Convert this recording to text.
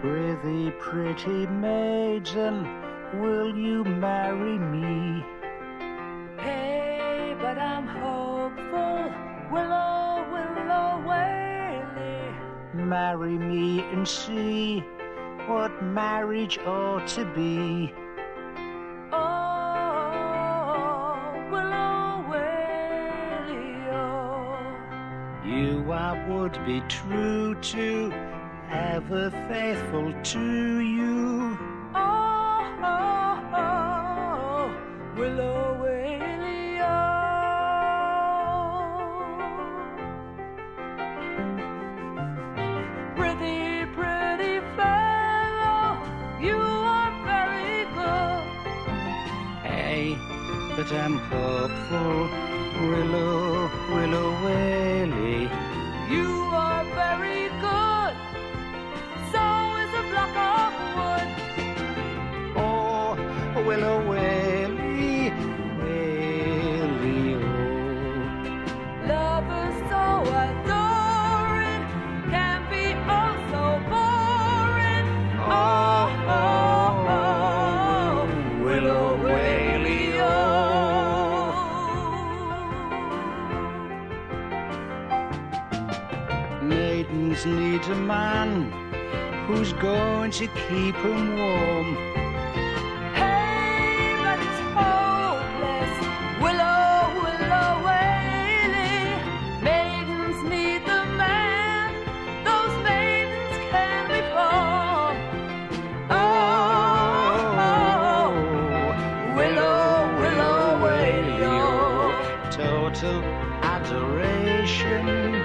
Prithee, pretty maiden, will you marry me? Hey, but I'm hopeful. Willow, willow, waily. Marry me and see what marriage ought to be. Oh, oh. You I would be true to, ever faithful to you. Oh, oh, oh, willow, oh. Pretty, pretty fellow, you are very good. Hey, but I'm hopeful, willow, willow, waily. Willow, waily, waily, oh. Lovers so adoring can be oh so boring. Oh, oh, oh, willow, waily, oh. Maidens need a man who's going to keep 'em warm. alteration